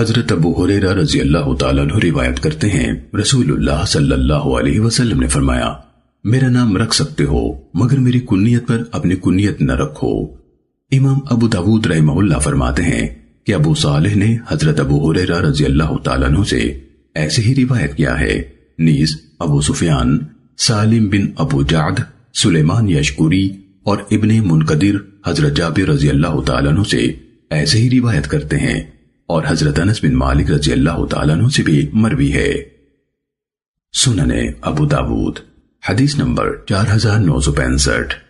حضرت ابو حریرہ رضی اللہ تعالیٰ عنہ روایت کرتے ہیں۔ رسول اللہ صلی اللہ علیہ وسلم نے فرمایا، میرا نام رکھ سکتے ہو، مگر میری کنیت پر اپنی کنیت نہ رکھو۔ امام ابو داود رحمہ اللہ فرماتے ہیں کہ ابو صالح نے حضرت ابو حریرہ رضی اللہ تعالیٰ عنہ سے ایسے ہی روایت کیا ہے۔ نیز، ابو سفیان، سالم بن ابو جعد، سلیمان یشکوری اور ابن منقدر حضرت جابر رضی اللہ تعالیٰ عنہ سے ایسے ہی روایت کرتے ہیں۔ اور حضرت انس بن مالک رضی اللہ تعالیٰ عنہ سے بھی مروی ہے۔ سننے ابو داود، حدیث نمبر چار ہزار نو سو پینسٹھ۔